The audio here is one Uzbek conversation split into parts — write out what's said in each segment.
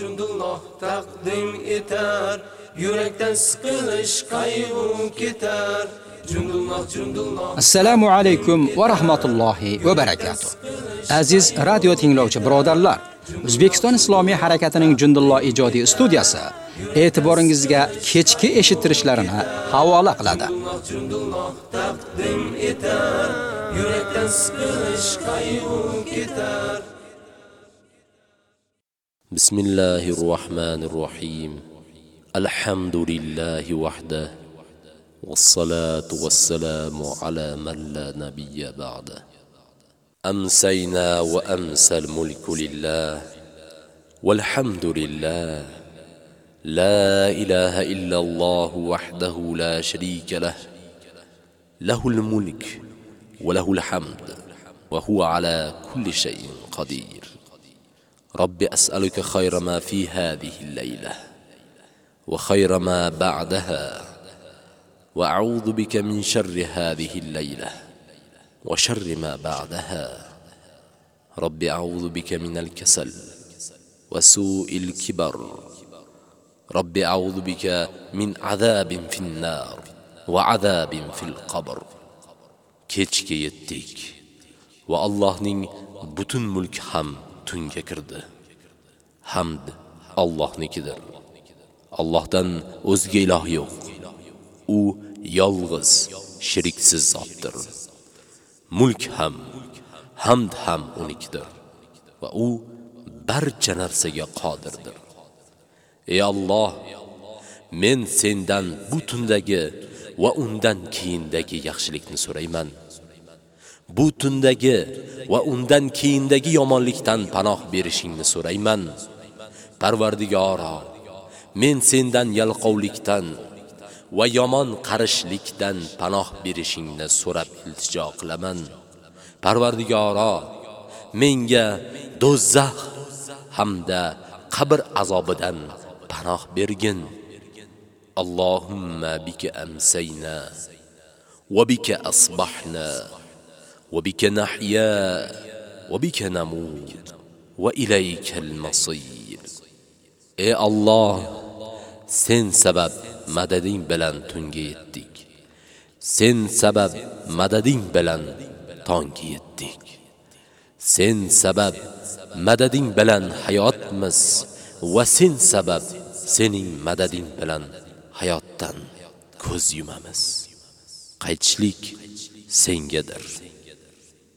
Jundulloh taqdim etar. Yurakdan siqilish qayg'u ketar. Assalomu alaykum va rahmatullohi va barakatuh. Aziz radio tinglovchi birodarlar, O'zbekiston Islomiy harakatining Jundulloh ijodiy studiyasi e'tiboringizga kechki eshittirishlarini havola qiladi. Jundulloh taqdim etar. Yurakdan siqilish qayg'u ketar بسم الله الرحمن الرحيم. الحمد لله وحده والصلاة والسلام على من لا نبي بعده. أمسينا وأمسى الملك لله والحمد لله. لا إله إلا الله وحده لا شريك له. له الملك وله الحمد وهو على كل شيء قدير. رب أسألك خير ما في هذه الليلة وخير ما بعدها وأعوذ بك من شر هذه الليلة وشر ما بعدها رب أعوذ بك من الكسل وسوء الكبر رب أعوذ بك من عذاب في النار وعذاب في القبر kechga yetdik va Allohning butun mulk ham tunga kirdi. Hamd Allohnikidir. Allohdan o'zga iloh yo'q. U yolg'iz, shiriksiz zotdir. Mulk ham, hamd ham unikidir va u barcha narsaga qodirdir. Ey Alloh, men sendan bu tundagi va undan keyindagi yaxshilikni so'rayman. bu tundagi va undan keyindagi yomonlikdan panoh berishingni so'rayman. Parvardigoro, men sendan yalqovlikdan va yomon qarishlikdan panoh berishingni so'rab iltijo qilaman. Parvardigoro, menga do'zax hamda qabr azobidan panoh bergin. Allohumma bika amsayna va bika asbahna. وبك نحيا وبك نموت وإليك المصير Ey Allah sen sabab madading bilan tunga yetdik sen sabab madading bilan tongga yetdik sen sabab madading bilan hayotmiz va sen sabab sening madading bilan hayotdan ko'z yumamiz. Qaytishlik sengadir.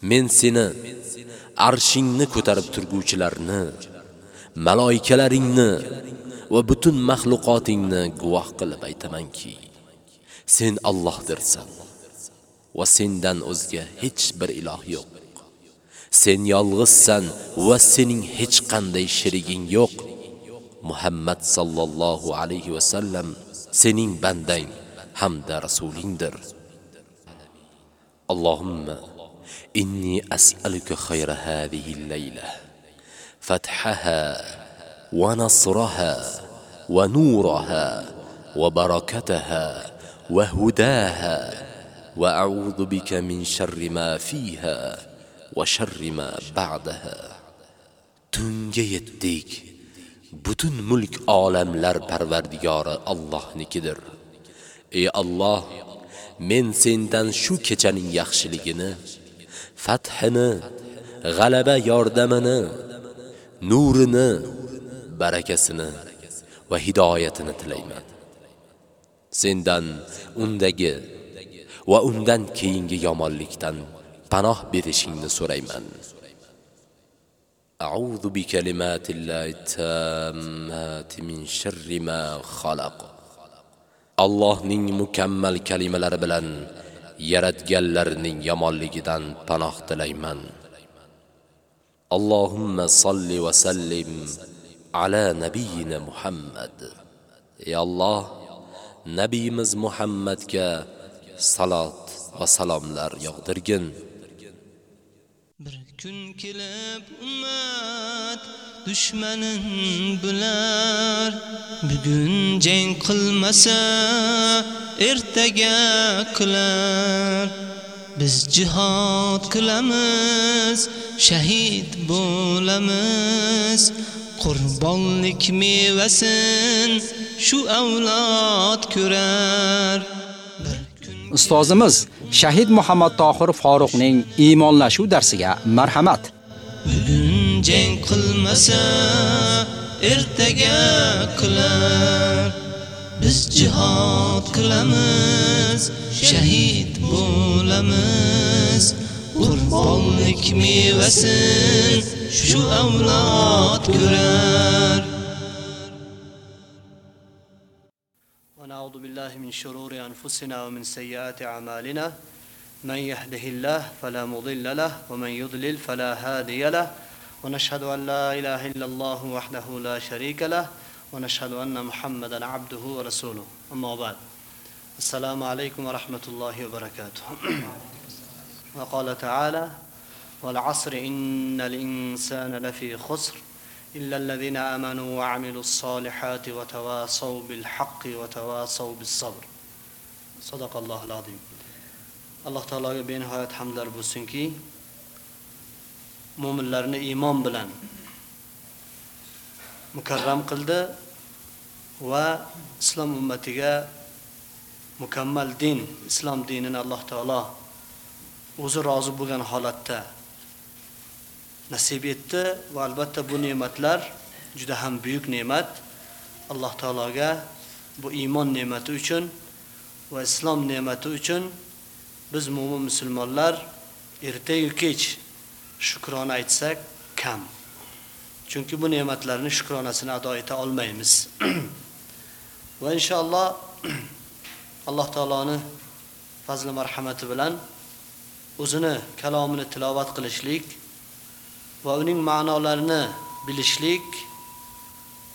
men seni arshingni ko'tarib turguvchilarni maloikalaringni va butun mahluqotingni guvoh qilib aytamanki sen Allohdirsan va sendan o'zga hech bir iloh yo'q sen yolg'izsan va sening hech qanday sheriging yo'q Muhammad sallallohu alayhi va sallam sening bandang hamda rasulingdir. Allohumma inni as'aluka khayra hadhihi الليلة. فتحها ونصرها wa nasraha wa nuraha wa barakataha wa hudaha wa a'udhu bika min sharri ma fiha wa sharri ma ba'daha tunga yetdik butun mulk olamlar parvardigori Allohnikidir ey Alloh men sendan shu kechaning yaxshiligini fathini g'alaba yordamini nurini barakasini va hidoyatini tilayman sendan undagi va undan keyingi yomonlikdan panoh berishingni so'rayman أعوذ بكلمات الله التامات من شر ما خلق Allohning mukammal kalimalari bilan yaratganlarning yomonligidan panoh tilayman. Allohumma salli va sallim ala nabiyina Muhammad ey Alloh nabiyimiz Muhammadga salot va salomlar yog'dirgin Bir kun kelib ummat dushmanin bular bugun jang qilmasa ertaga qilar. Biz jihad qilamiz shahid bo'lamiz. Qurbonlik mevasin shu avlod ko'rar. Ustozimiz Shahid Muhammad Tohir Faruqning iymonlashuv darsiga marhamat. Bugun jang qilmasa ertaga qilar biz jihad qilamiz shahid bo'lamiz qurbonlik mevasin shu avlod ko'rar ونعوذ بالله من شرور أنفسنا ومن سيئات أعمالنا من يهده الله فلا مضل له ومن يضلل فلا هادي له ونشهد أن لا إله إلا الله وحده لا شريك له ونشهد أن محمدا عبده ورسوله. أما بعد السلام عليكم ورحمة الله وبركاته. وقال تعالى والعصر إن الإنسان لفي خسر إلا الذين آمنوا وعملوا الصالحات وتواصوا بالحق وتواصوا بالصبر. صدق الله العظيم. alloh taologa benihoyat hamdlar bo'lsinki mo'minlarni iymon bilan mukarram qildi va islom ummatiga mukammal din islom dinini alloh taolo o'zi rozi bo'lgan holatda nasib etdi va albatta bu ne'matlar juda ham buyuk ne'mat. Alloh taologa bu iymon ne'mati uchun va islom ne'mati uchun biz mo'min musulmonlar ertayu kech shukrona aytsak kam. Chunki bu ne'matlarni shukronasini ado eta olmaymiz. Va inshaalloh alloh taoloni fazli marhamati bilan o'zini kalomini tilovat qilishlik va uning ma'nolarini bilishlik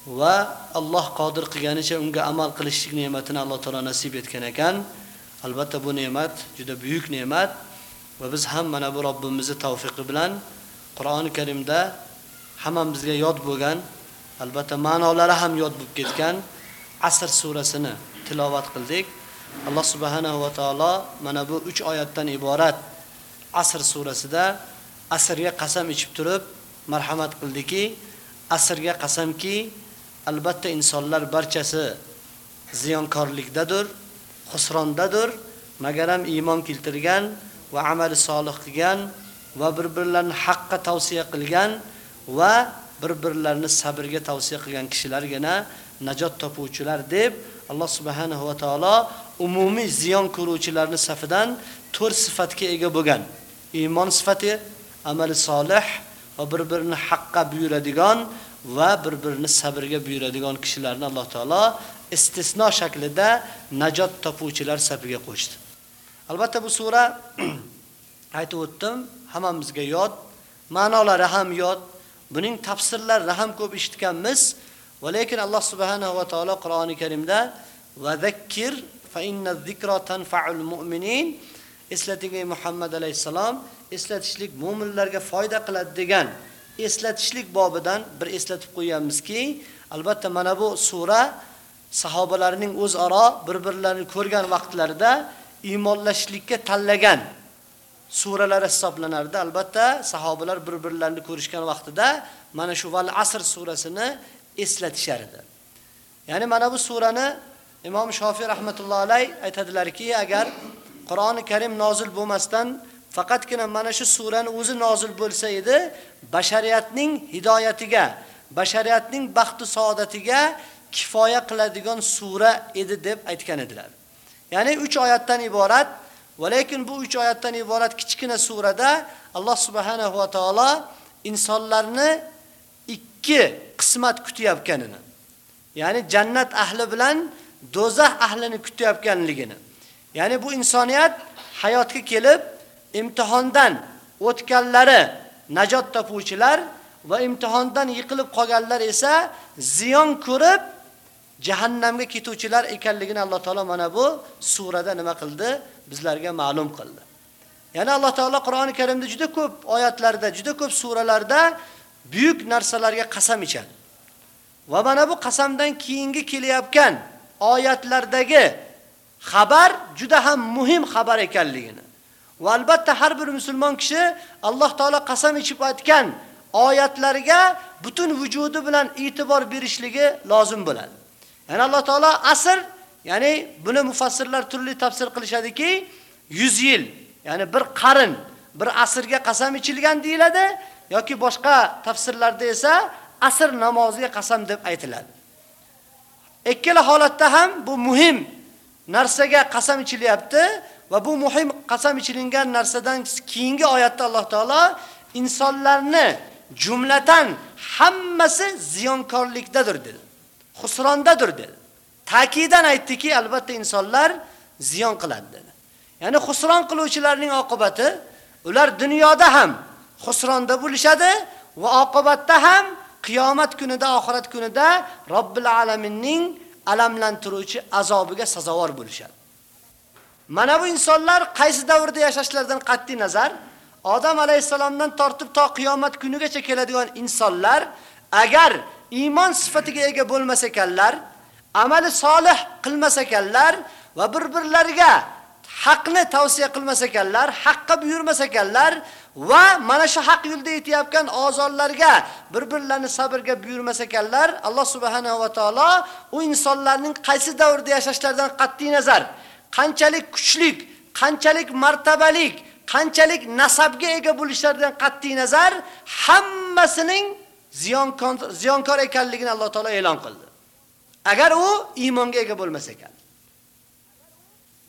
va Alloh qodir qilganicha unga amal qilishlik ne'matini Alloh taolo nasib etgan ekan. Albatta bu ne'mat juda buyuk ne'mat. Va biz ham mana bu Robbimizning tavfiqi bilan Qur'oni Karimda hammamizga yod bo'lgan, albatta ma'nolari ham yod bo'lib ketgan Asr surasini tilovat qildik. Alloh subhanahu va taolo mana bu 3 oyatdan iborat Asr surasida asrga qasam ichib turib marhamat qildiki, asrga qasamki, albatta insonlar barchasi ziyonkorlikdadir, xusrondadir, magaram iymon keltirgan va amali solih qilgan va bir-birlarini haqqa tavsiya qilgan va bir-birlarini sabrga tavsiya qilgan kishilargina najot topuvchilar deb Alloh subhanahu va taolo umumiy ziyon ko'ruvchilarni safidan to'rt sifatga ega bo'lgan. Iymon sifati, amali solih va bir-birini haqqa buyuradigan va bir-birini sabrga buyuradigan kishilarni Alloh taolo istisno shaklida najot topuvchilar safiga qo'shdi. Albatta bu sura aytib o'tdim, hammamizga yod, ma'nolari ham yod, buning tafsirlari ham ko'p eshitganmiz. Va lekin Alloh subhanahu va taolo Qur'oni Karimda va zakkir fa inna zikra tanfa'ul mu'minin eslating ey Muhammad alayhisalom, eslatishlik mu'minlarga foyda qiladi degan eslatishlik bobidan bir eslatib qo'yamizki, albatta mana bu sura sahobalarning o'zaro bir-birlarini ko'rgan vaqtlarida iymonlashlikka tanlagan suralar hisoblanardi. Albatta sahobalar bir-birlarini ko'rishgan vaqtida mana shu Val Asr surasini eslatishar edi. Ya'ni mana bu surani Imom Shofiy rahmatullohi alayh aytadilarki, agar Qur'oni Karim nozil bo'lmasdan faqatgina mana shu surani o'zi nozil bo'lsa edi, bashariyatning hidoyatiga, bashariyatning baxti saodatiga kifoya qiladigan sura edi deb aytgan edilar. Ya'ni 3 oyatdan iborat, va lekin bu 3 oyatdan iborat kichkina surada Alloh subhanahu va taolo insonlarni ikki qismat kutayotganini, ya'ni jannat ahli bilan do'zax ahlini kutayotganligini. Ya'ni bu insoniyat hayotga kelib imtihondan o'tganlari najot topuvchilar va imtihondan yiqilib qolganlar esa ziyon ko'rib jahannamga ketuvchilar ekanligini Alloh taolo mana bu surada nima qildi? Bizlarga ma'lum qildi. Ya'ni Alloh taolo Qur'oni Karimda juda ko'p oyatlarda, juda ko'p suralarda buyuk narsalarga qasam ichadi. Va mana bu qasamdan keyingi kelayotgan oyatlardagi xabar juda ham muhim xabar ekanligini. Va albatta har bir musulmon kishi Alloh taolo qasam ichib aytgan oyatlarga butun vujudi bilan e'tibor berishligi lozim bo'ladi. Ya'ni Alloh taolo asr, ya'ni buni mufassirlar turli tafsir qilishadiki, 100 yil, ya'ni bir qarn, bir asrga qasam ichilgan deyiladi yoki boshqa tafsirlarda esa asr namoziga qasam deb aytiladi. Ikkala holatda ham bu muhim narsaga qasam ichilyapti va bu muhim qasam ichilingan narsadan keyingi oyatda Alloh taolo insonlarni jumlatan hammasi ziyonkorlikdadir dedi. Husrondadir dedi. Ta'kidan aytdiki, albatta insonlar ziyon qiladi dedi. Ya'ni husron qiluvchilarning oqibati ular dunyoda ham husronda bo'lishadi va oqibatda ham qiyomat kunida, oxirat kunida Robbil alaminning alamlantiruvchi azobiga sazovor bo'lishadi. Mana bu insonlar qaysi davrda yashashlaridan qat'i nazar, Odam alayhisalomdan tortib to qiyomat kunigacha keladigan insonlar agar iymon sifatiga ega bo'lmas ekanlar, amali solih qilmas ekanlar va bir-birlariga haqni tavsiya qilmas ekanlar, haqqa buyurmas ekanlar va mana shu haq yo'lda yetayotgan ozorlarga bir-birlarini sabrga buyurmas ekanlar, Alloh subhanahu va taolo u insonlarning qaysi davrda yashashlaridan qat'i nazar, qanchalik kuchlik, qanchalik martabalik, qanchalik nasabga ega bo'lishlaridan qat'i nazar hammasining ziyonkor ziyonkor ekanligini Alloh taolo e'lon qildi. Agar u iymonga ega bo'lmasa ekan.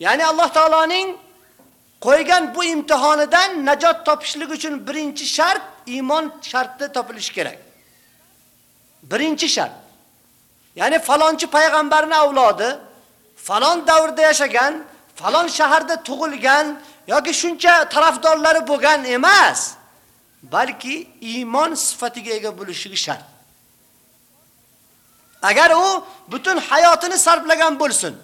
Ya'ni Alloh taoloning qo'ygan bu imtihonidan najot topishlik uchun birinchi shart iymon sharti topilishi kerak. Birinchi shart. Ya'ni falonchi payg'ambarning avlodi, falon davrda yashagan, falon shaharda tug'ilgan yoki shuncha tarafdorlari bo'lgan emas, balki iymon sifatiga ega bo'lishi shart. Agar u butun hayotini sarflagan bo'lsin,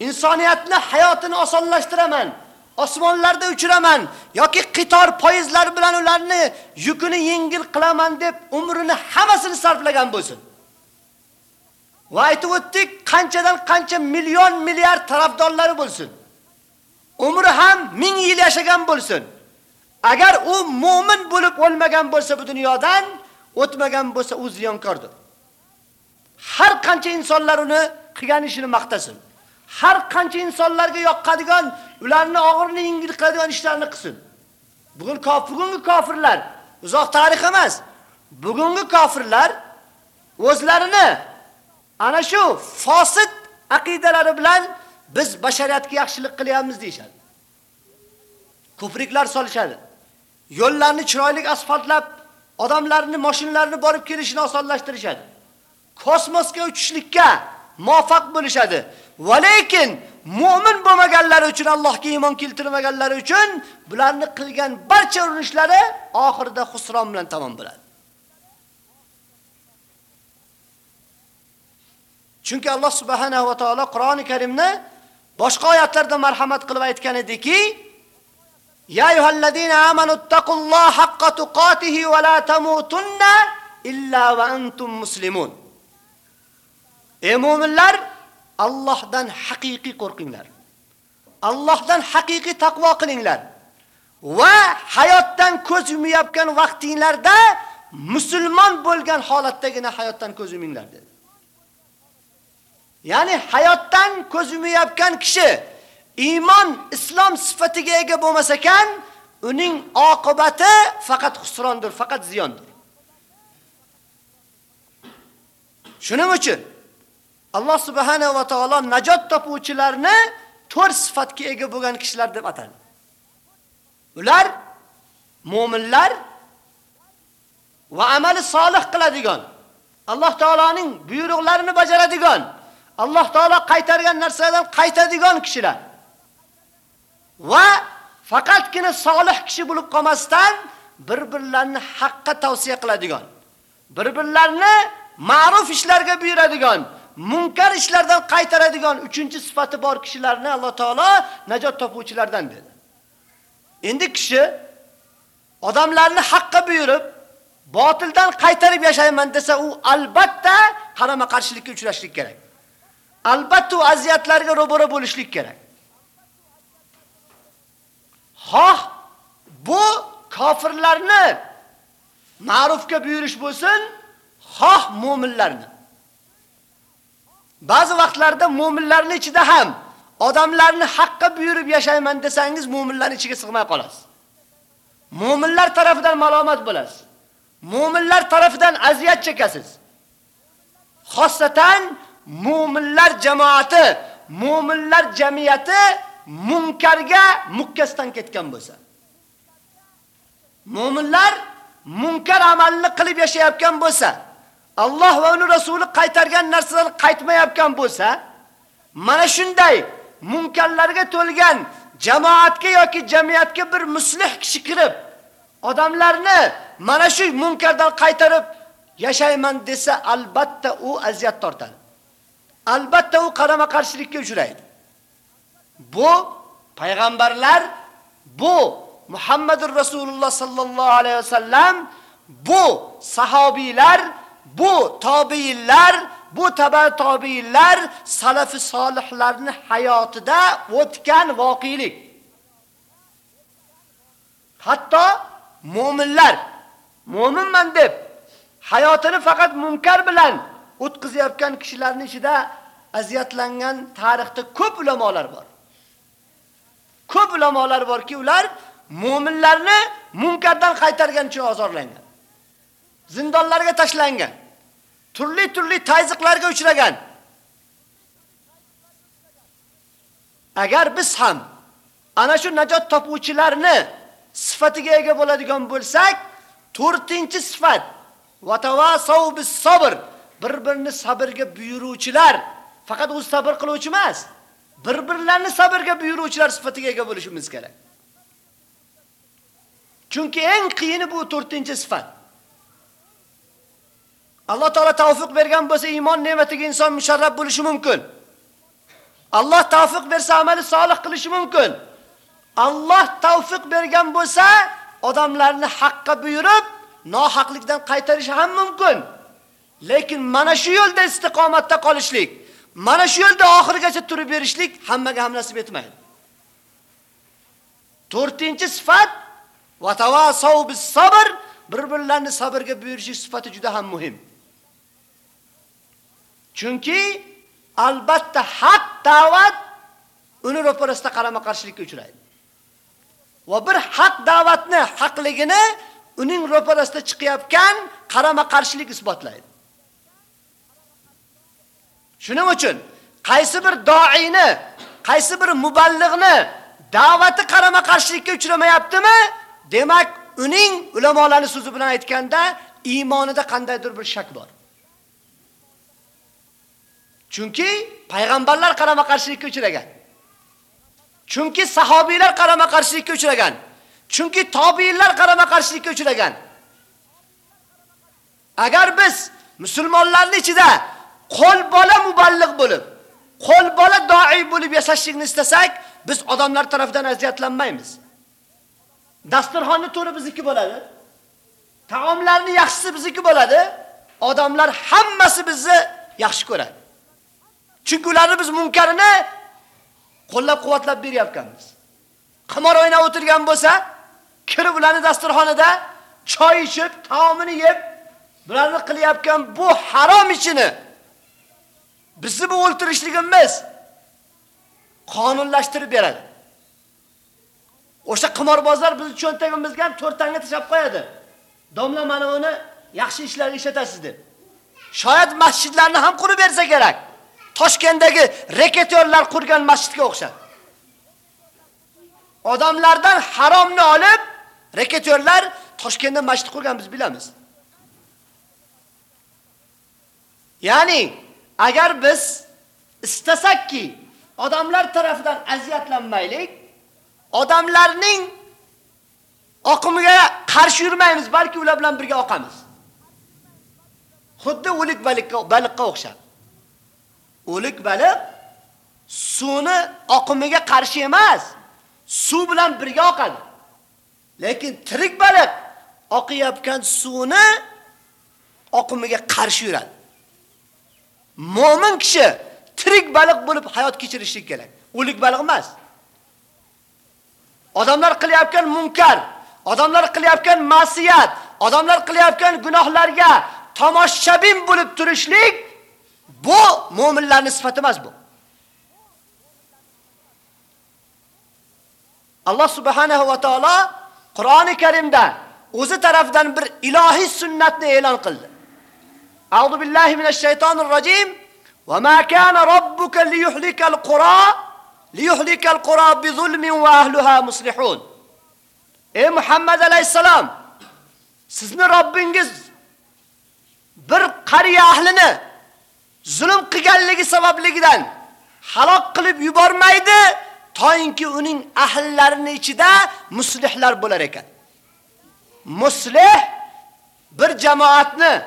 insoniyatni hayotini osonlashtiraman, osmonlarda uchiraman yoki qitor poyezdlar bilan ularni yukini yengil qilaman deb umrini hammasini sarflagan bo'lsin. Va aytib o'tdik, qanchadan qancha million milliard tarafdorlari bo'lsin. Umri ham 1000 yil yashagan bo'lsin. Agar u mu'min bo'lib o'lmagan bo'lsa bu dunyodan, o'tmagan bo'lsa u ziyonkordir. Har qancha insonlar uni qilgan ishini maqtasin. Har qancha insonlarga yoqqadigan, ularni og'irini yengil qiladigan ishlarni qilsin. Bugun bugungi kofirlar, uzoq tarix emas. Bugungi kofirlar o'zlarini ana shu fosit aqidalari bilan biz bashariyatga yaxshilik qilyapmiz deyshadi. Ko'priklar solishadi. Yo'llarni chiroyli asfaltlab, odamlarni, mashinalarini borib kelishini osonlashtirishadi. Kosmosga uchishlikka muvaffaq bo'lishadi. Va lekin mu'min bo'lmaganlari uchun Allohga iymon keltirmaganlari uchun bularni qilgan barcha urinishlari oxirida xusron bilan tamom bo'ladi. Chunki Alloh subhanahu va taolo Qur'oni Karimni boshqa oyatlarda marhamat qilib aytgan ediki, Ya ayyuhallazina amanu taqulloha haqqa tuqatihi va la tamutunna illa va antum muslimun. Ey mu'minlar, Allohdan haqiqiy qo'rqinglar. Allohdan haqiqiy taqvo qilinglar. Va hayotdan ko'z yumayotgan vaqtinglarda musulmon bo'lgan holatdagina hayotdan ko'z yuminglar dedi. Ya'ni hayotdan ko'z yumayotgan kishi iymon, islom sifatiga ega bo'lmasa ekan, uning oqibati faqat husrondir, faqat ziyondir. Shuning uchun Alloh subhanahu va taolo najot topuvchilarni to'rt sifatga ega bo'lgan kishilar deb atadi. Ular mu'minlar va amali solih qiladigan, Alloh taoloning buyruqlarini bajaradigan, Alloh taolo qaytargan narsadan qaytadigan kishilar. Va faqatgina solih kishi bo'lib qolmasdan bir-birlarini haqqa tavsiya qiladigan, bir-birlarini ma'ruf ishlarga buyuradigan, munkar ishlardan qaytaradigan uchinchi sifati bor kishilarni Alloh taolo najot topuvchilardan dedi. Endi kishi odamlarni haqqa buyurib, botildan qaytarib yashayman desa, u albatta qarama qarshilikka uchrashlik kerak. Albatta u aziyatlarga ro'bora bo'lishlik kerak. Xoh bu kofirlarni ma'rufga buyurish bo'lsin, xoh mu'minlarni. Ba'zi vaqtlarda mu'minlarni ichida ham odamlarni haqqa buyurib yashayman desangiz, mu'minlarning ichiga sig'may qolasiz. Mu'minlar tarafidan malomat bo'lasiz. Mu'minlar tarafidan aziyat chekasiz. Xossatan mu'minlar jamoati, mu'minlar jamiyati munkarga mukkasdan ketgan bo'lsa. Mu'minlar munkar amalni qilib yashayotgan bo'lsa, Alloh va uning rasuli qaytargan narsalarni qaytmayotgan bo'lsa, mana shunday munkarlarga to'lgan jamoatga yoki jamiyatga bir muslih kishi kirib, odamlarni mana shu munkardan qaytarib yashayman desa, albatta u aziyat tortadi. Albatta u qarama qarshilikka uchraydi. Bu payg'ambarlar, bu Muhammadur Rasululloh sallallohu alayhi vasallam, bu sahobiylar, bu tobiinlar, bu taba tobiinlar salafi solihlarning hayotida o'tgan voqelik. Hatto mu'minlar mu'minman deb hayotini faqat munkar bilan o'tkazayotgan kishilarning ichida aziyatlangan tarixda ko'p ulamolar bor. Ko'p ulamolar borki, ular mu'minlarni munkardan qaytargan uchun azorlangan. Zindonlarga tashlangan. Turli-turli tayziqlarga uchragan. Agar biz ham ana shu najot topuvchilarni sifatiga ega bo'ladigan bo'lsak, 4-sifat va tavasaw bis sabr bir-birini sabrga buyuruvchilar, faqat o'z sabr qiluvchi emas, bir-birlarini sabrga buyuruvchilar sifatiga ega bo'lishimiz kerak. Chunki eng qiyini bu 4-sifat. Alloh taolo tavfiq bergan bo'lsa, iymon ne'matiga inson musharraf bo'lishi mumkin. Alloh tavfiq bersa, amali solih qilishi mumkin. Alloh tavfiq bergan bo'lsa, odamlarni haqqa buyurib, nohaqlikdan qaytarishi ham mumkin. Lekin mana shu yo'lda istiqomatda qolishlik, mana shu yo'lda oxirigacha turib berishlik hammaga ham nasib etmaydi. 4-sifat va tavasaw bis sabr, bir-birlarini sabrga buyurish sifati juda ham muhim. Chunki albatta haq da'vat uni ro'parasida qarama-qarshilikka uchraydi. Va bir haq da'vatni haqligini uning ro'parasida chiqayotgan qarama-qarshilik isbotlaydi. Shuning uchun qaysi bir do'ini, qaysi bir muballig'ni da'vati qarama-qarshilikka uchramayaptimi? Demak, uning ulamolarning so'zi bilan aytganda iymonida qandaydir bir shak bor. Chunki payg'ambarlar qarama-qarshilikka uchragan. Chunki sahobiylar qarama-qarshilikka uchragan. Chunki tobiinlar qarama-qarshilikka uchragan. Agar biz musulmonlarning ichida qo'l bola muballigh bo'lib, qo'l bola doi bo'lib yashashlikni istasak, biz odamlar tomonidan aziyatlanmaymiz. Dasturxonni to'ri bizniki bo'ladi. Taomlarni yaxshisi bizniki bo'ladi. Odamlar hammasi bizni yaxshi ko'radi. Chunki ularni biz munkarini qo'llab-quvvatlab beryapkanmiz. Qimor o'ynab o'tirgan bo'lsa, kirib ularni dasturxonida choy ichib, taomini yeb, bularni qilyapgan bu harom ishini bizni bu o'ltirishligimiz qonunlashtirib beradi. O'sha qimorbozlar bizni cho'ntagimizga ham to'rtanga tashab qo'yadi. Domla mana uni yaxshi ishlarga ishlatasiz deb. Shoyat masjidlarni ham qurib bersa kerak. Toshkentdagi reketyorlar qurgan masjidga o'xshab. Odamlardan haromni olib, reketyorlar Toshkentda masjid qurgan biz bilamiz. Ya'ni agar biz istasakki odamlar tarafidan aziyatlanmaylik, odamlarning oqimiga qarshi yurmaymiz, balki ular bilan birga oqamiz. Xuddi o'lik baliqqa baliqqa o'xshab. o'lik baliq suvni oqimiga qarshi emas, suv bilan birga oqadi. Lekin tirik baliq oqayotgan suvni oqimiga qarshi yuradi. Mo'min kishi tirik baliq bo'lib hayot kechirishi kerak. O'lik baliq emas. Odamlar qilyotgan munkar, odamlar qilyotgan ma'siyat, odamlar qilyotgan gunohlarga tomoshabin bo'lib turishlik bu mu'minlarning sifati emas bu. Alloh subhanahu va taolo Qur'oni Karimda o'zi tarafdan bir ilohiy sunnatni e'lon qildi. أعوذ بالله من الشيطان الرجيم وما كان ربك ليهلك القرى ليهلك القرى بظلم وأهلها مصلحون va ahliha muslihun. Ey Muhammad alayhisalom, sizni Robbingiz bir qariya ahlini zulm qilganligi sababligidan halok qilib yubormaydi, to'yinki uning ahllarining ichida muslihlar bo'lar ekan. Muslih bir jamoatni,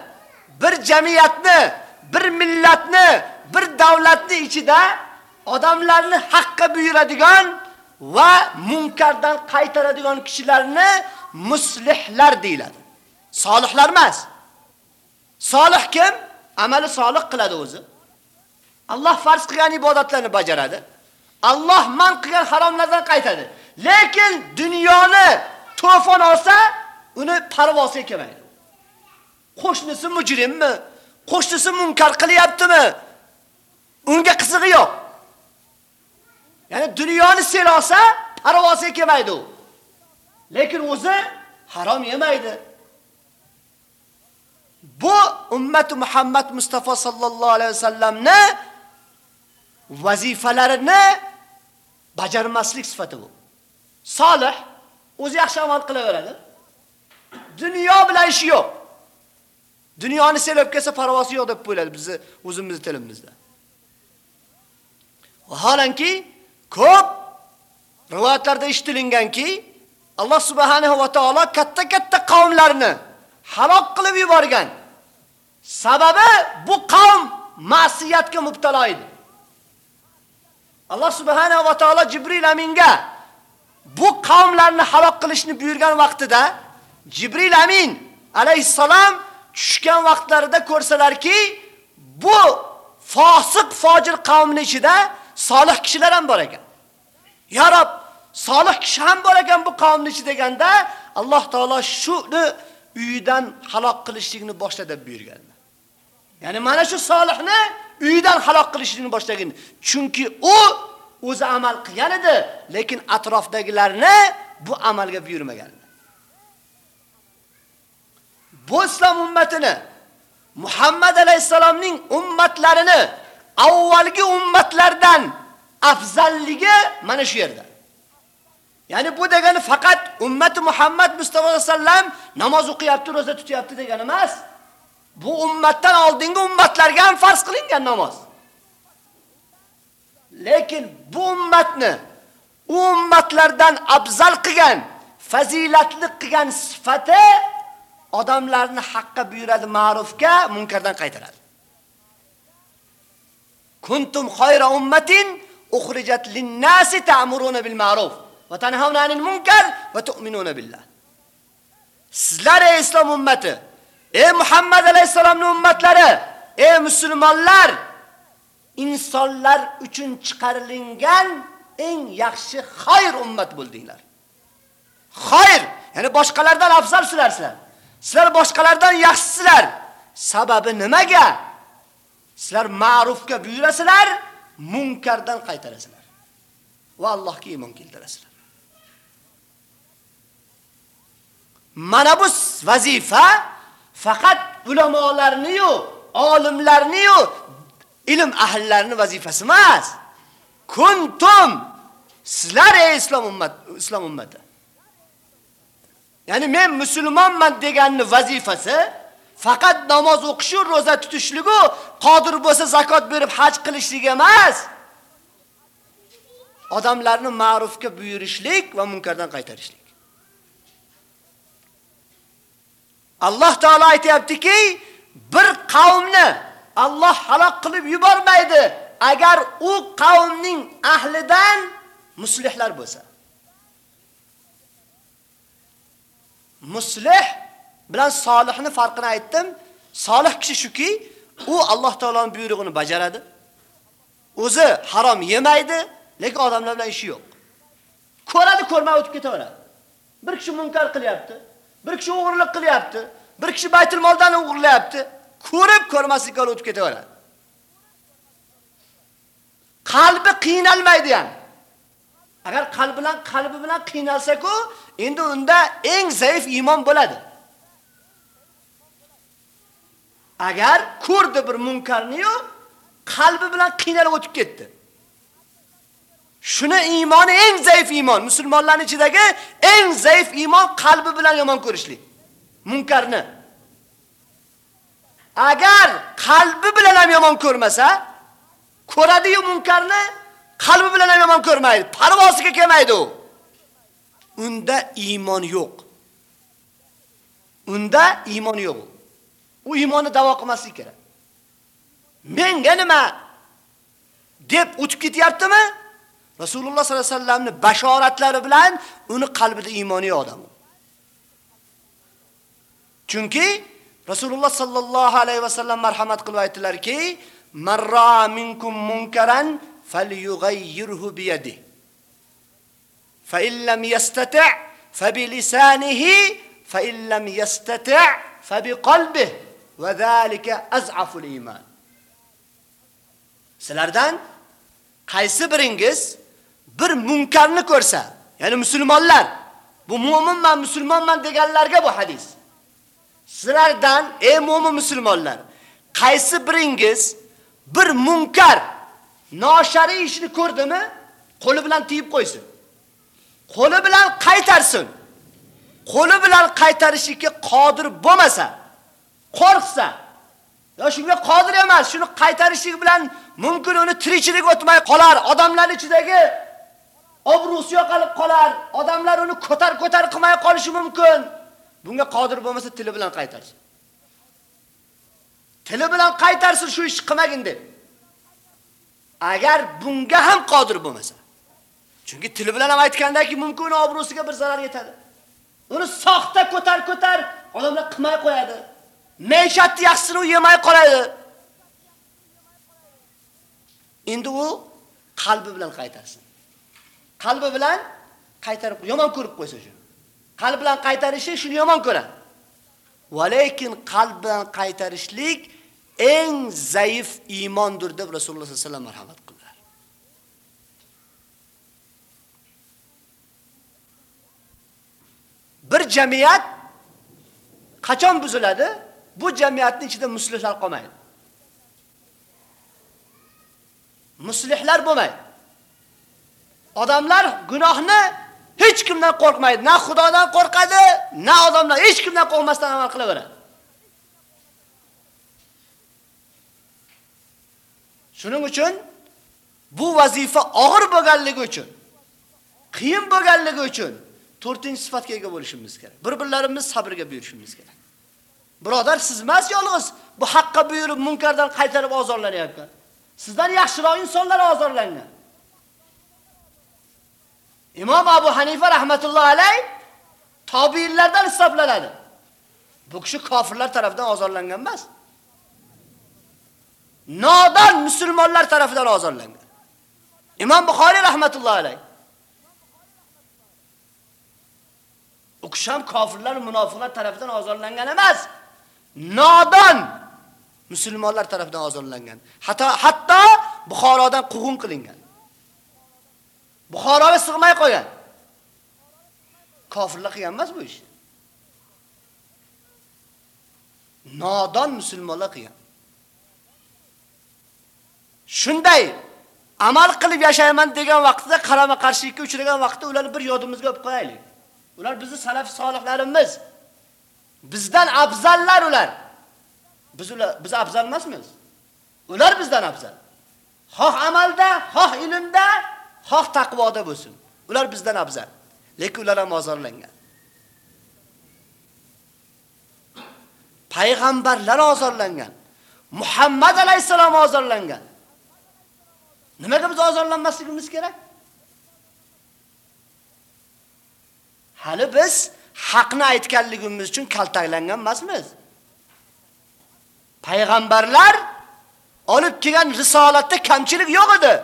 bir jamiyatni, bir millatni, bir davlatni ichida odamlarni haqqa buyuradigan va munkardan qaytaradigan kishilarni muslihlar deyiladi. Solihlar emas. Solih kim? Amali solih qiladi o'zi. Alloh farz qilgan ibodatlarni bajaradi. Alloh man qilgan haromlardan qaytadi. Lekin dunyoni to'fon olsa, uni parvosiga kelmaydi. Qo'shnisi mujrimmi? Qo'shnisi munkar qilyaptimi? Unga qizig'i yo'q. Ya'ni dunyoni selosa, olsa, kelmaydi u. Lekin o'zi harom yemaydi. Bu ummati Muhammad Mustafa sallallohu alayhi vasallamni vazifalarini bajarmaslik sifati bu. Solih o'zi yaxshi amal qilaveradi. Dunyo bilan ishi yo'q. Dunyoni selib kelsa parvosi yo'q deb bo'ladi bizni o'zimiz tilimizda. Vaholanki ko'p rivoyatlarda eshitilinganki, Alloh subhanahu va taolo katta-katta qavmlarni halok qilib yuborgan. Sababi bu qavm ma'siyatga mubtalo edi. Alloh subhanahu va taolo Jibril aminga bu qavmlarni halok qilishni buyurgan vaqtida Jibril amin alayhissalom tushgan vaqtlarida ko'rsalarki, bu fosiq fojir qavmning ichida solih kishilar ham bor ekan. Ya Rob, solih kishi ham bor ekan bu qavmning ichida deganda, Alloh taolo shuni uyidan halok qilishlikni boshla deb buyurgan. Ya'ni mana shu solihni uyidan halok qilishlikni boshlagan. Chunki u o'zi amal qilgan edi, lekin atrofdagilarni bu amalga buyurmagan. Bu islom ummatini Muhammad alayhisalomning ummatlarini avvalgi ummatlardan afzalligi mana shu yerda. Ya'ni bu degani faqat ummati Muhammad Mustafa sallam namoz o'qiyapti, roza tutyapti degani emas. Bu ummatdan oldingi ummatlarga ham farz qilingan namoz. Lekin bu ummatni u ummatlardan afzal qilgan, fazilatli qilgan sifati odamlarni haqqa buyuradi, ma'rufga, munkardan qaytaradi. Kuntum khayra ummatin ukhrijat lin-nasi ta'muruna bil ma'ruf va tanhauna 'anil munkar va tu'minuna billah. Sizlar ey islom ummati, ey Muhammad alayhisolamning ummatlari, ey musulmonlar, insonlar uchun chiqarilgan eng yaxshi xayr ummat bo'ldinglar. Xayr, ya'ni boshqalardan afzal sizlar. Sizlar boshqalardan yaxshisizlar. Sababi nimaga? Sizlar ma'rufga buyurasizlar, munkardan qaytarasizlar. Va Allohga iymon keltirasizlar. Mana bu vazifa faqat ulamolarni-yu, olimlarni-yu, ilm ahllarini vazifasi emas. Kuntum sizlar ey islom ummat, islom ummati. Ya'ni men musulmonman deganni vazifasi faqat namoz o'qish, roza tutishligi, qodir bo'lsa zakot berib haj qilishlik emas. Odamlarni ma'rufga buyurishlik va munkardan qaytarishlik. Alloh taolo aytayaptiki, bir qavmni Alloh halok qilib yubormaydi, agar u qavmning ahlidan muslihlar bo'lsa. Muslih bilan solihni farqini aytdim. Solih kishi shuki, u Alloh taoloning buyrug'ini bajaradi. O'zi harom yemaydi, lekin odamlar bilan ishi yo'q. Ko'radi, ko'rmay o'tib ketaveradi. Bir kishi munkar qilyapti, bir kishi o'g'irlik qilyapti, bir kishi baytul moldan o'g'irlayapti. Ko'rib ko'rmaslikka o'tib ketaveradi. Qalbi qiynalmaydi, ya'ni Agar qalbi bilan qalbi bilan qiynalsa-ku, endi unda eng zaif iymon bo'ladi. Agar ko'rdi bir munkarni-yu, qalbi bilan qiynalib o'tib ketdi. Shuni iymoni eng zaif iymon, musulmonlarning ichidagi eng zaif iymon qalbi bilan yomon ko'rishlik. Munkarni. Agar qalbi bilan ham yomon ko'rmasa, ko'radi-yu munkarni, qalbi bilan ham yomon ko'rmaydi, parvosiga kelmaydi u. Unda iymon yo'q. Unda iymon yo'q. U iymonni davo qilmasligi kerak. Menga nima deb o'tib ketyaptimi? Rasululloh sollallohu alayhi vasallamning bashoratlari bilan uni qalbida iymoni yo'q odam. Chunki Rasululloh sallallohu alayhi vasallam marhamat qilib aytdilarki, "Marra minkum munkaran falyughayyirhu bi yadihi." Fa in lam yastati' fa bi lisanihi, fa in lam fa bi qalbihi, va zalika az'aful iymon. Sizlardan qaysi biringiz bir munkarni ko'rsa, ya'ni musulmonlar, bu mu'minman, musulmonman deganlarga bu hadis. Sizlardan ey mu'min musulmonlar, qaysi biringiz bir munkar, noshariy ishni ko'rdimi, qo'li bilan tiyib qo'ysin. Qo'li bilan qaytarsin. Qo'li bilan qaytarishiga qodir bo'lmasa, qo'rqsa, yo shunga qodir emas, shuni qaytarishi bilan mumkin uni tirikchilik o'tmay qolar, odamlar ichidagi obro'si yo'qolib qolar, odamlar uni ko'tar-ko'tar qilmay qolishi mumkin. Bunga qodir bo'lmasa tili bilan qaytarsin. Tili bilan qaytarsin shu ishni qilmagin deb. Agar bunga ham qodir bo'lmasa. Chunki tili bilan ham aytgandaki mumkin obro'siga bir zarar yetadi. Uni soxta ko'tar-ko'tar odamlar qilmay qo'yadi. Meishatni yaxshisini yemay qoladi. Endi u qalbi bilan qaytarsin. Qalbi bilan qaytarib yomon ko'rib qo'ysa shuni. Qalb bilan qaytarishi shuni yomon ko'radi. Va lekin qalb bilan qaytarishlik eng zaif iymondir deb Rasululloh sollallohu alayhi vasallam marhamat qildilar. Bir jamiyat qachon buziladi? Bu jamiyatning ichida muslihlar qolmaydi. Muslihlar bo'lmaydi. Odamlar gunohni hech kimdan qo'rqmaydi. Na Xudodan qo'rqadi, na odamlar hech kimdan qo'rqmasdan amal qilaveradi. Shuning uchun bu vazifa og'ir bo'lganligi uchun, qiyin bo'lganligi uchun 4-sifatga ega bo'lishimiz kerak. Bir-birlarimiz sabrga buyurishimiz kerak. Birodar, siz emas yolg'iz bu haqqa buyurib munkardan qaytarib ozorlanyapsiz. Sizdan yaxshiroq insonlar ozorlangan. Imom Abu Hanifa rahmatullohi alayh tobiinlardan hisoblanadi. Bu kishi kofirlar tomonidan ozorlangan emas. Nodon musulmonlar tomonidan ozorlangan. Imom Buxoriy rahmatullohi alayh Uqsham kofirlar, munofiqlar tomonidan ozorlangan emas. Nodon musulmonlar tomonidan ozorlangan. Hatto hatto Buxorodan quvg'in qilingan. Buxoroga sig'may qo'ygan. Kofirlar qilgan emas bu ish. Nodon musulmonlar qilgan. Shunday amal qilib yashayman degan vaqtda qarama qarshilikka uchragan vaqtda ularni bir yodimizga olib qo'yaylik. Ular bizni salaf solihlarimiz. Bizdan afzallar ular. Biz ular biz afzal emasmiz. Ular bizdan afzal. Xoh amalda, xoh ilmda, xoh taqvoda bo'lsin. Ular bizdan afzal. Lekin ular ham ozorlangan. Payg'ambarlar ozorlangan. Muhammad alayhisalom ozorlangan. Nimaga biz azorlanmasligimiz kerak? Hali biz haqni aytganligimiz uchun kaltaklangan emasmiz. Payg'ambarlar olib kelgan risolatda kamchilik yo'q edi.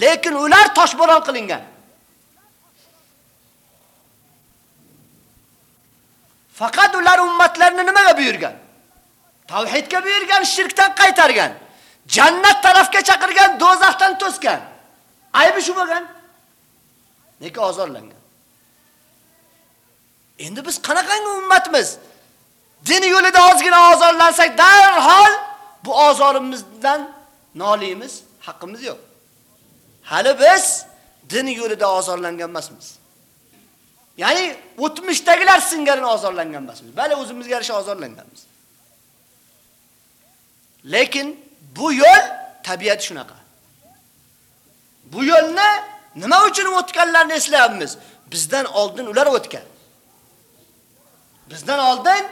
Lekin ular toshbo'ron qilingan. Faqat ular ummatlarni nimaga buyurgan? Tavhidga buyurgan, shirkdan qaytargan. Jannat tarafga chaqirgan, do'zaxdan to'sgan. Aybi shu bo'lgan. Nega ozorlangan. Endi biz qanaqangi ummatmiz? Din yo'lida ozgina ozorlansak, darhol bu ozorimizdan noliymiz, haqqimiz yo'q. Hali biz din yo'lida ozorlangan emasmiz. Ya'ni o'tmishdagilar singari ozorlangan emasmiz. Bali o'zimizga yarasha ozorlanganmiz. Lekin bu yo'l tabiat shunaqa. Bu yo'lni nima uchun o'tganlarni eslayapmiz? Bizdan oldin ular o'tgan. Bizdan oldin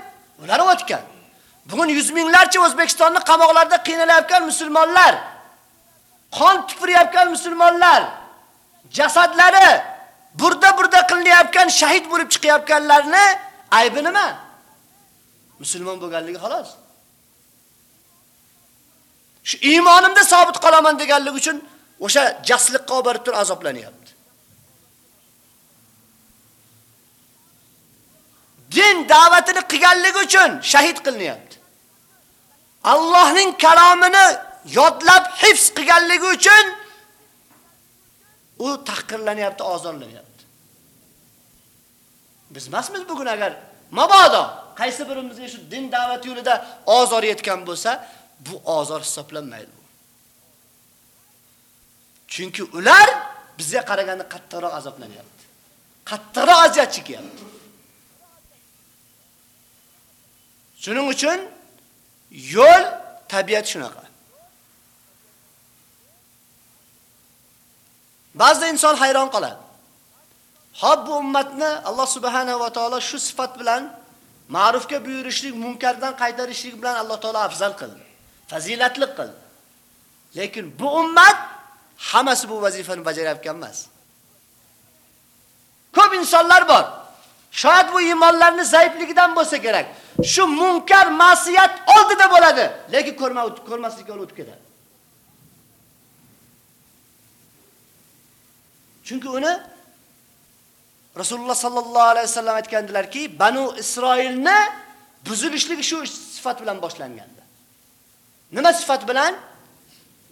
ular o'tgan. Bugun yuz minglarcha O'zbekistonning qamoqlarda qiynalayotgan musulmonlar, qon tupurayotgan musulmonlar, jasadlari burda-burda qilinayotgan, shahid bo'lib chiqayotganlarni aybi nima? Musulmon bo'lganligi xolos. Shu iymonimda sobit qolaman deganligi uchun o'sha jasliqqa olib borib tur azoblanyapti. Din da'vatini qilganligi uchun shahid qilinyapti. Allohning kalomini yodlab hifz qilganligi uchun u tahqirlanyapti, ozorlanyapti. Biz emasmiz bugun agar mabodo qaysi birimizga shu din da'vat yo'lida ozor yetgan bo'lsa, bu ozor hisoblanmaydi. Chunki ular bizga qaraganda qattiqroq azoblanyapti. Qattiqroq aziyat chekyapti. Shuning uchun yo'l tabiat shunaqa. Ba'zi inson hayron qoladi. Xo'p, bu ummatni Alloh subhanahu va taolo shu sifat bilan ma'rufga buyurishlik, munkardan qaytarishlik bilan Alloh taolo afzal qildi. Fazilatli qil. Lekin bu ummat hammasi bu vazifani bajarayotgan emas. Ko'p insonlar bor. Shoyat bu iymonlarning zaifligidan bo'lsa kerak. Shu munkar ma'siyat oldida bo'ladi, lekin ko'rma ko'rmaslikka o'tib ketadi. Chunki uni Rasululloh sallallohu alayhi vasallam aytgandilarki, Banu Isroilni buzilishligi shu sifat bilan boshlangandi. Nima sifat bilan?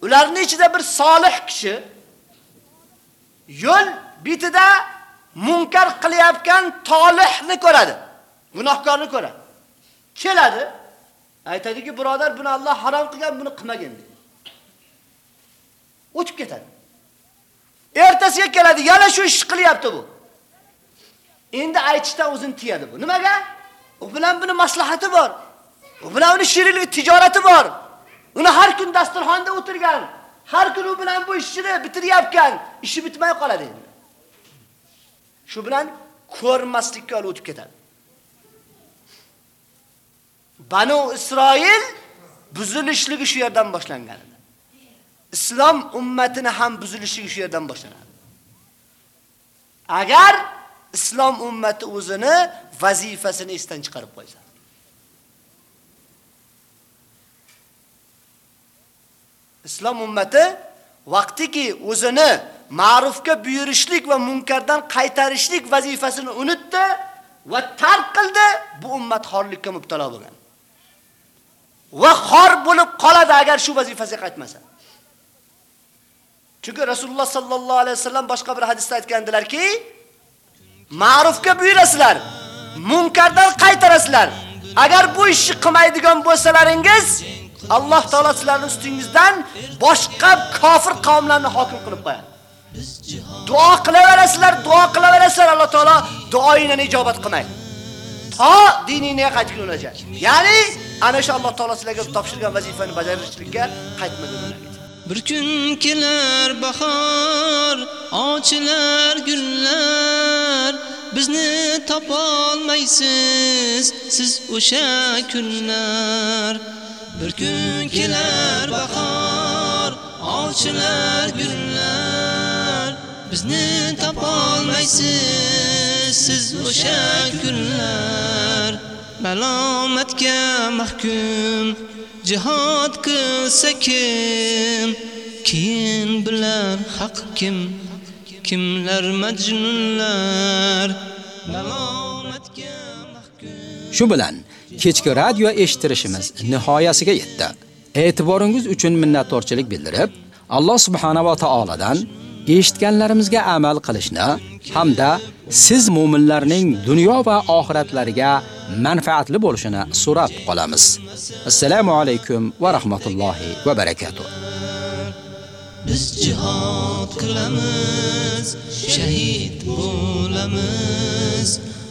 Ularning ichida bir solih kishi yo'l bitida munkar qilayotgan tolihni ko'radi. Gunohkorni ko'radi. Keladi, aytadiki, birodar, buni Alloh harom qilgan, buni qilmagin deydi. O'tib ketadi. Ertasiga keladi, yana shu ish qilyapti bu. Endi aytishdan o'zini tiyadi bu. Nimaga? U bilan buni maslahati bor. U bilan uni shirinlik tijorati bor. Uni har kun dasturxonda o'tirgan, har kun u bilan bu ishini bitiryapkan, ishi bitmay qoladi endi. Shu bilan ko'rmaslikka olib o'tib ketadi. Banu Isroil buzilishligi shu yerdan boshlangan edi. Islom ummatini ham buzilishligi shu yerdan boshlanadi. Agar islom ummati o'zini vazifasini esdan chiqarib qo'ysa. Islom ummati vaqtiki o'zini ma'rufga buyurishlik va munkardan qaytarishlik vazifasini unutdi va tark qildi, bu ummat xorlikka mubtalo bo'lgan. Va xor bo'lib qoladi agar shu vazifasiga qaytmasa. Chunki Rasululloh sallallohu alayhi vasallam boshqa bir hadisda aytgandilarki, ma'rufga buyurasizlar, munkardan qaytarasizlar. Agar bu ishni qilmaydigan bo'lsalaringiz, Alloh taolo sizlarning ustingizdan boshqa kofir qavmlarni hokim qilib qo'yadi. Duo qilaverasizlar, duo qilaverasizlar, Alloh taolo duoingni ijobat qilmaydi. To diningga qaytguncha. Ya'ni ana shu Alloh taolo sizlarga topshirgan vazifani bajarishlikka qaytmaguncha. Bir kun kelar bahor, ochilar gullar, bizni topolmaysiz siz o'sha kunlar. Bir kun kelar bahor, ovchilar gullar. Bizni topolmaysiz siz o'sha kunlar malomatga mahkum jihad qilsa kim? Keyin bilar haq kim? Kimlar majnunlar? Malomatga mahkum. Shu bilan kechki radio eshittirishimiz nihoyasiga yetdi. E'tiboringiz uchun minnatdorchilik bildirib, Alloh subhanahu va taoladan eshitganlarimizga amal qilishni hamda siz mu'minlarning dunyo va oxiratlariga manfaatli bo'lishini so'rab qolamiz. Assalomu alaykum va rahmatullohi va barakotuh. Biz jihad qilamiz, shahid bo'lamiz.